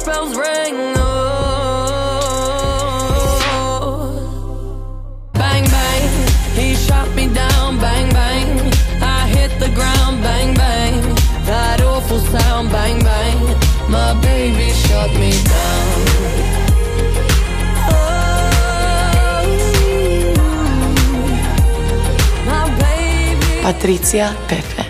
Church bells rang. Oh. Bang, bang. He shot me down. Bang, bang. I hit the ground. Bang, bang. That awful sound. Bang, bang. My baby shot me down. Oh, Pepe.